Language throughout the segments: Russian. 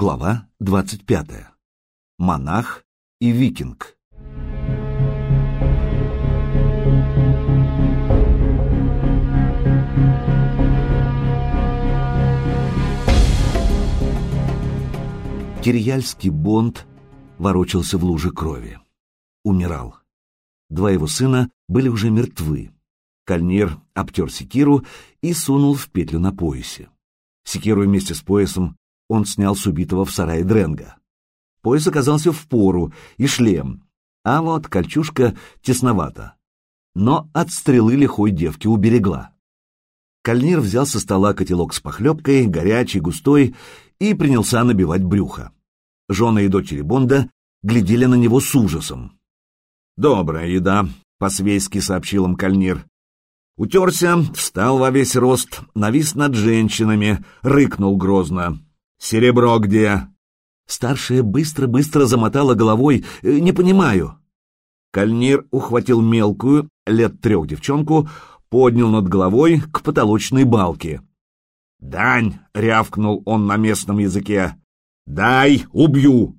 Глава 25. Монах и викинг. Кирьяльский бонд ворочался в луже крови. Умирал. Два его сына были уже мертвы. Кальнир обтер секиру и сунул в петлю на поясе. Секиру вместе с поясом он снял с убитого в сарае Дренга. Пояс оказался в пору и шлем, а вот кольчушка тесновата. Но от стрелы лихой девки уберегла. Кальнир взял со стола котелок с похлебкой, горячий, густой, и принялся набивать брюхо. Жены и дочери Бонда глядели на него с ужасом. «Добрая еда», — по-свейски сообщил им Кальнир. Утерся, встал во весь рост, навис над женщинами, рыкнул грозно. «Серебро где?» Старшая быстро-быстро замотала головой. «Э, «Не понимаю». Кальнир ухватил мелкую, лет трех девчонку, поднял над головой к потолочной балке. «Дань!» — рявкнул он на местном языке. «Дай, убью!»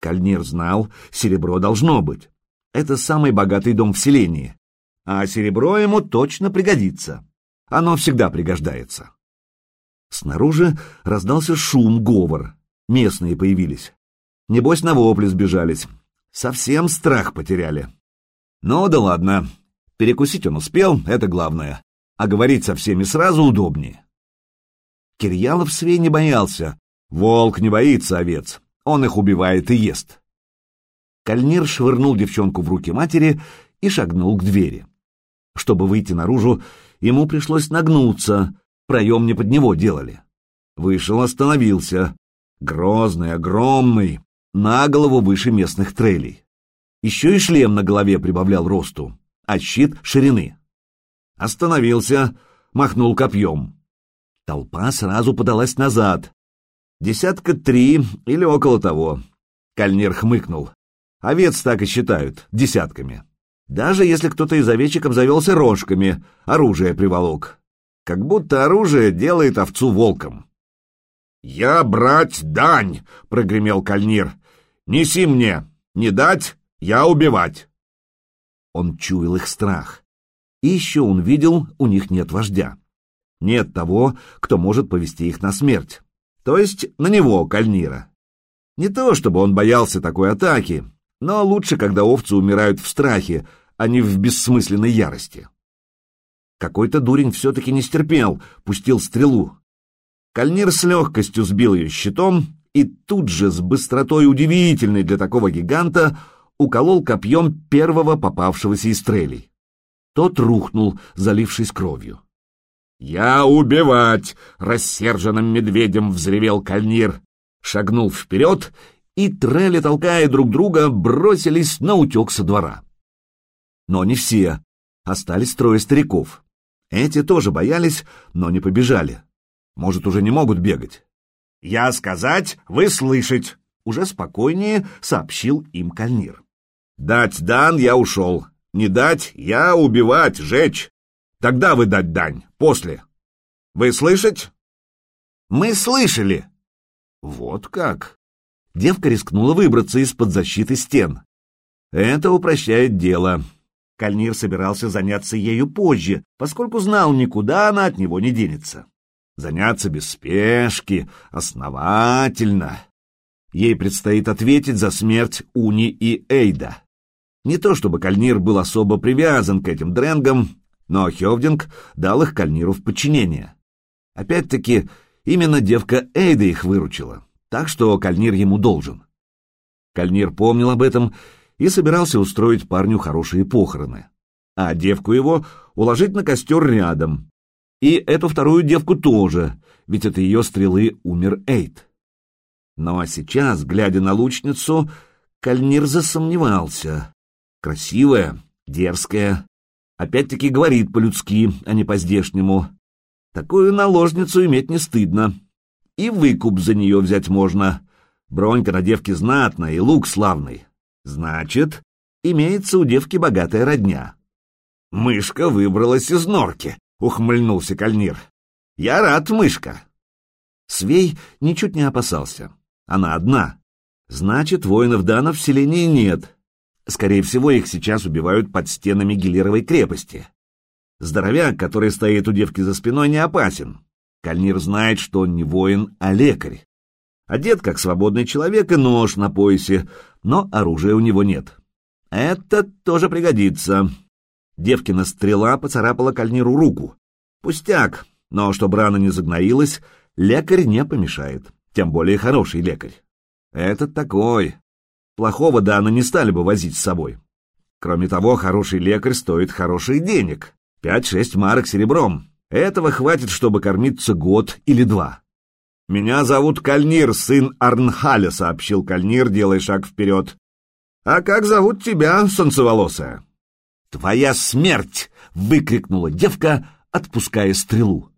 Кальнир знал, серебро должно быть. Это самый богатый дом в селении а серебро ему точно пригодится. Оно всегда пригождается. Снаружи раздался шум, говор. Местные появились. Небось, на вопли сбежались. Совсем страх потеряли. Ну да ладно. Перекусить он успел, это главное. А говорить со всеми сразу удобнее. Кирьялов свей не боялся. Волк не боится овец. Он их убивает и ест. Кальнир швырнул девчонку в руки матери и шагнул к двери. Чтобы выйти наружу, ему пришлось нагнуться, проем не под него делали. Вышел, остановился. Грозный, огромный, на голову выше местных трелей. Еще и шлем на голове прибавлял росту, а щит — ширины. Остановился, махнул копьем. Толпа сразу подалась назад. Десятка три или около того. Кальнер хмыкнул. Овец так и считают, десятками. Даже если кто-то из овечек обзавелся рожками, оружие приволок. Как будто оружие делает овцу волком. «Я брать дань!» — прогремел Кальнир. «Неси мне! Не дать, я убивать!» Он чуял их страх. И еще он видел, у них нет вождя. Нет того, кто может повести их на смерть. То есть на него, Кальнира. Не то, чтобы он боялся такой атаки, но лучше, когда овцы умирают в страхе, а не в бессмысленной ярости. Какой-то дурень все-таки не стерпел, пустил стрелу. Кальнир с легкостью сбил ее щитом и тут же с быстротой удивительной для такого гиганта уколол копьем первого попавшегося из стрелей. Тот рухнул, залившись кровью. «Я убивать!» — рассерженным медведем взревел Кальнир. Шагнул вперед и трели, толкая друг друга, бросились на утек со двора. Но не все. Остались трое стариков. Эти тоже боялись, но не побежали. Может, уже не могут бегать. «Я сказать, вы слышать!» Уже спокойнее сообщил им Кальнир. «Дать дан, я ушел. Не дать, я убивать, жечь. Тогда вы дать дань, после. Вы слышать?» «Мы слышали!» «Вот как!» девка рискнула выбраться из-под защиты стен. Это упрощает дело. Кальнир собирался заняться ею позже, поскольку знал, никуда она от него не денется. Заняться без спешки, основательно. Ей предстоит ответить за смерть Уни и Эйда. Не то чтобы Кальнир был особо привязан к этим дренгам, но Хевдинг дал их Кальниру в подчинение. Опять-таки, именно девка Эйда их выручила так что Кальнир ему должен. Кальнир помнил об этом и собирался устроить парню хорошие похороны, а девку его уложить на костер рядом. И эту вторую девку тоже, ведь от ее стрелы умер Эйт. Ну а сейчас, глядя на лучницу, Кальнир засомневался. Красивая, дерзкая, опять-таки говорит по-людски, а не по-здешнему. Такую наложницу иметь не стыдно и выкуп за нее взять можно. Бронька на девке знатная и лук славный. Значит, имеется у девки богатая родня. Мышка выбралась из норки, ухмыльнулся Кальнир. Я рад, мышка. Свей ничуть не опасался. Она одна. Значит, воинов Дана в селении нет. Скорее всего, их сейчас убивают под стенами Гелеровой крепости. Здоровяк, который стоит у девки за спиной, не опасен. Кальнир знает, что он не воин, а лекарь. Одет как свободный человек и нож на поясе, но оружия у него нет. Это тоже пригодится. Девкина стрела поцарапала Кальниру руку. Пустяк, но чтобы рана не загноилась, лекарь не помешает, тем более хороший лекарь. Этот такой. Плохого Дана не стали бы возить с собой. Кроме того, хороший лекарь стоит хороших денег. Пять-шесть марок серебром. Этого хватит, чтобы кормиться год или два. «Меня зовут Кальнир, сын Арнхаля», — сообщил Кальнир, делая шаг вперед. «А как зовут тебя, солнцеволосая?» «Твоя смерть!» — выкрикнула девка, отпуская стрелу.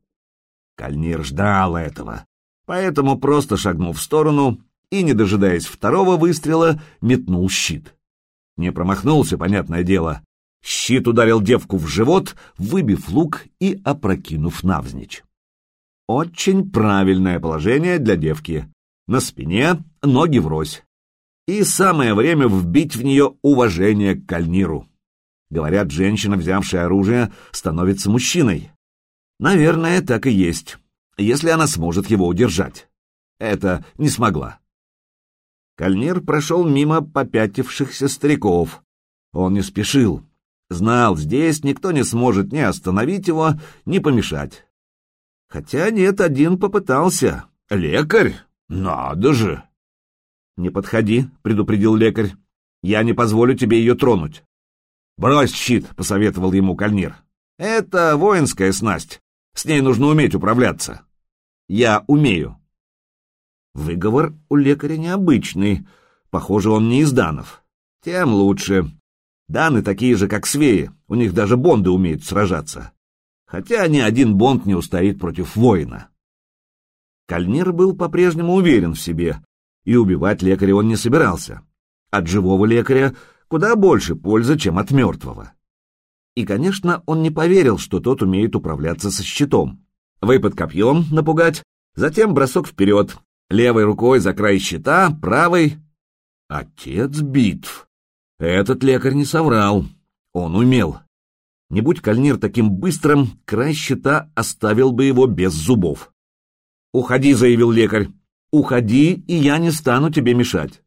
Кальнир ждал этого, поэтому просто шагнул в сторону и, не дожидаясь второго выстрела, метнул щит. Не промахнулся, понятное дело. Щит ударил девку в живот, выбив лук и опрокинув навзничь. Очень правильное положение для девки. На спине, ноги врозь. И самое время вбить в нее уважение к кальниру. Говорят, женщина, взявшая оружие, становится мужчиной. Наверное, так и есть, если она сможет его удержать. Это не смогла. Кальнир прошел мимо попятившихся стариков. Он не спешил. Знал, здесь никто не сможет ни остановить его, ни помешать. Хотя нет, один попытался. Лекарь? Надо же! «Не подходи», — предупредил лекарь. «Я не позволю тебе ее тронуть». «Брось щит», — посоветовал ему Кальнир. «Это воинская снасть. С ней нужно уметь управляться». «Я умею». Выговор у лекаря необычный. Похоже, он не из данов. Тем лучше. Даны такие же, как свеи. У них даже бонды умеют сражаться. Хотя ни один бонд не устоит против воина. Кальнир был по-прежнему уверен в себе, и убивать лекаря он не собирался. От живого лекаря куда больше пользы, чем от мертвого. И, конечно, он не поверил, что тот умеет управляться со щитом. Выпад копьем напугать, затем бросок вперед, левой рукой за край щита, правой... Отец битв. Этот лекарь не соврал. Он умел. Не будь Кальнир таким быстрым, край щита оставил бы его без зубов. «Уходи», — заявил лекарь. «Уходи, и я не стану тебе мешать».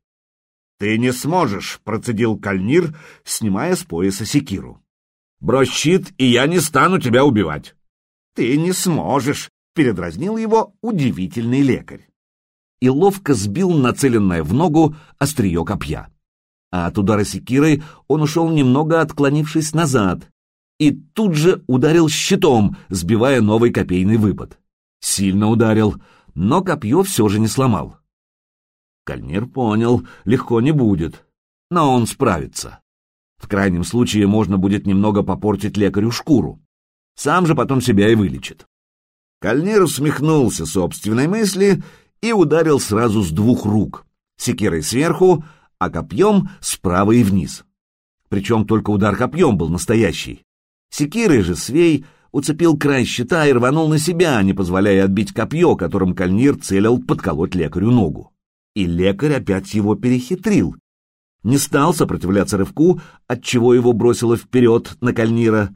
«Ты не сможешь», — процедил Кальнир, снимая с пояса секиру. «Брось щит, и я не стану тебя убивать». «Ты не сможешь», — передразнил его удивительный лекарь. И ловко сбил нацеленное в ногу острие копья. А от удара секирой он ушел немного отклонившись назад, и тут же ударил щитом, сбивая новый копейный выпад. Сильно ударил, но копье все же не сломал. Кальнир понял, легко не будет, но он справится. В крайнем случае можно будет немного попортить лекарю шкуру. Сам же потом себя и вылечит. Кальнир усмехнулся собственной мысли и ударил сразу с двух рук, секирой сверху, а копьем справа и вниз. Причем только удар копьем был настоящий. Секирой же свей уцепил край щита и рванул на себя, не позволяя отбить копье, которым Кальнир целил подколоть лекарю ногу и лекарь опять его перехитрил. Не стал сопротивляться рывку, отчего его бросило вперед на Кальнира.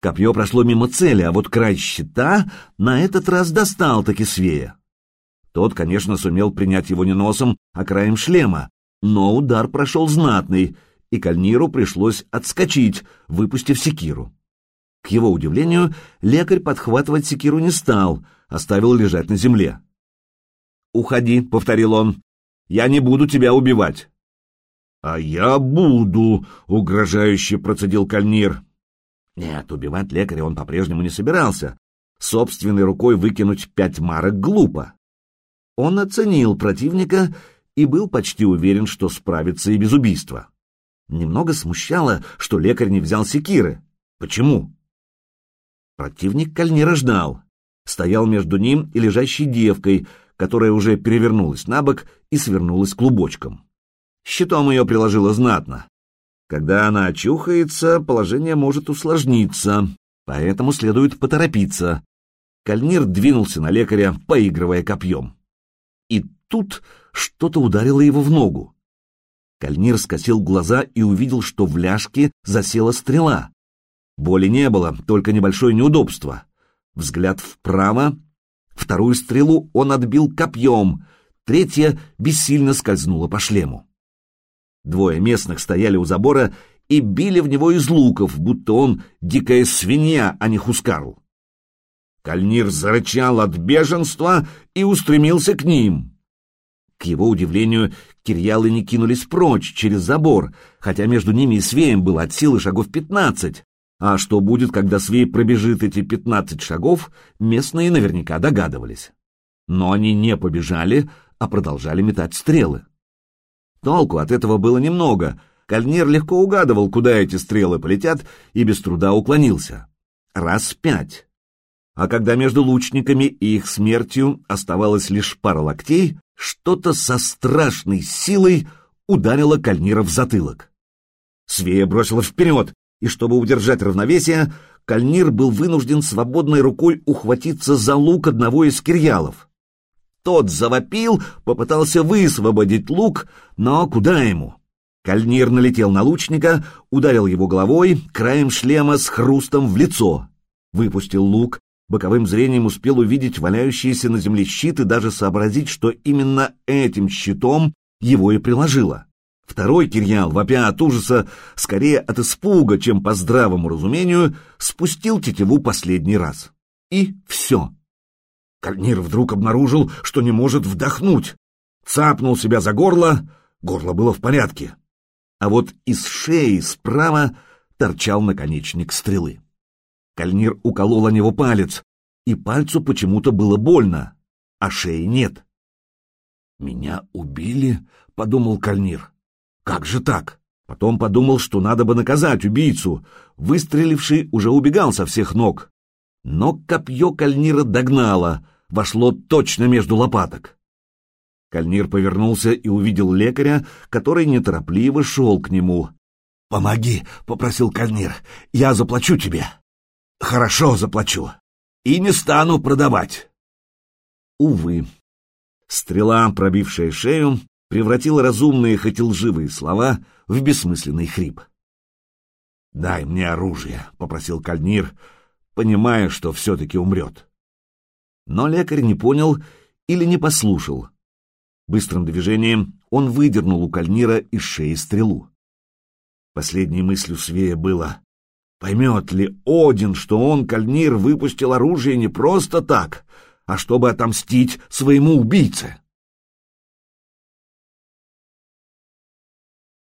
Копье прошло мимо цели, а вот край щита на этот раз достал таки свея. Тот, конечно, сумел принять его не носом, а краем шлема, но удар прошел знатный, и Кальниру пришлось отскочить, выпустив секиру. К его удивлению, лекарь подхватывать секиру не стал, оставил лежать на земле. «Уходи», — повторил он, я не буду тебя убивать. — А я буду, — угрожающе процедил Кальнир. Нет, убивать лекаря он по-прежнему не собирался. Собственной рукой выкинуть пять марок глупо. Он оценил противника и был почти уверен, что справится и без убийства. Немного смущало, что лекарь не взял секиры. Почему? Противник Кальнира ждал. Стоял между ним и лежащей девкой, которая уже перевернулась на бок и свернулась клубочком. Щитом ее приложило знатно. Когда она очухается, положение может усложниться, поэтому следует поторопиться. Кальнир двинулся на лекаря, поигрывая копьем. И тут что-то ударило его в ногу. Кальнир скосил глаза и увидел, что в ляжке засела стрела. Боли не было, только небольшое неудобство. Взгляд вправо. Вторую стрелу он отбил копьем, третья бессильно скользнула по шлему. Двое местных стояли у забора и били в него из луков, будто он дикая свинья, а не хускарл. Кальнир зарычал от беженства и устремился к ним. К его удивлению, кирьялы не кинулись прочь через забор, хотя между ними и Свеем было от силы шагов пятнадцать. А что будет, когда Свей пробежит эти пятнадцать шагов, местные наверняка догадывались. Но они не побежали, а продолжали метать стрелы. Толку от этого было немного. Кальнир легко угадывал, куда эти стрелы полетят, и без труда уклонился. Раз пять. А когда между лучниками и их смертью оставалось лишь пара локтей, что-то со страшной силой ударило Кальнира в затылок. Свея бросила вперед, и чтобы удержать равновесие, Кальнир был вынужден свободной рукой ухватиться за лук одного из кирьялов. Тот завопил, попытался высвободить лук, но куда ему? Кальнир налетел на лучника, ударил его головой, краем шлема с хрустом в лицо. Выпустил лук, боковым зрением успел увидеть валяющиеся на земле щит и даже сообразить, что именно этим щитом его и приложило. Второй Кирьял, вопя от ужаса, скорее от испуга, чем по здравому разумению, спустил тетиву последний раз. И все. Кальнир вдруг обнаружил, что не может вдохнуть. Цапнул себя за горло, горло было в порядке. А вот из шеи справа торчал наконечник стрелы. Кальнир уколол о него палец, и пальцу почему-то было больно, а шеи нет. «Меня убили?» — подумал Кальнир. «Как же так?» Потом подумал, что надо бы наказать убийцу. Выстреливший уже убегал со всех ног. Но копье Кальнира догнало, вошло точно между лопаток. Кальнир повернулся и увидел лекаря, который неторопливо шел к нему. «Помоги!» — попросил Кальнир. «Я заплачу тебе!» Хорошо заплачу. И не стану продавать. Увы. Стрела, пробившая шею, превратила разумные, хоть и лживые слова в бессмысленный хрип. «Дай мне оружие», — попросил Кальнир, понимая, что все-таки умрет. Но лекарь не понял или не послушал. Быстрым движением он выдернул у Кальнира из шеи стрелу. Последней мыслью Свея было Поймет ли Один, что он, Кальнир, выпустил оружие не просто так, а чтобы отомстить своему убийце?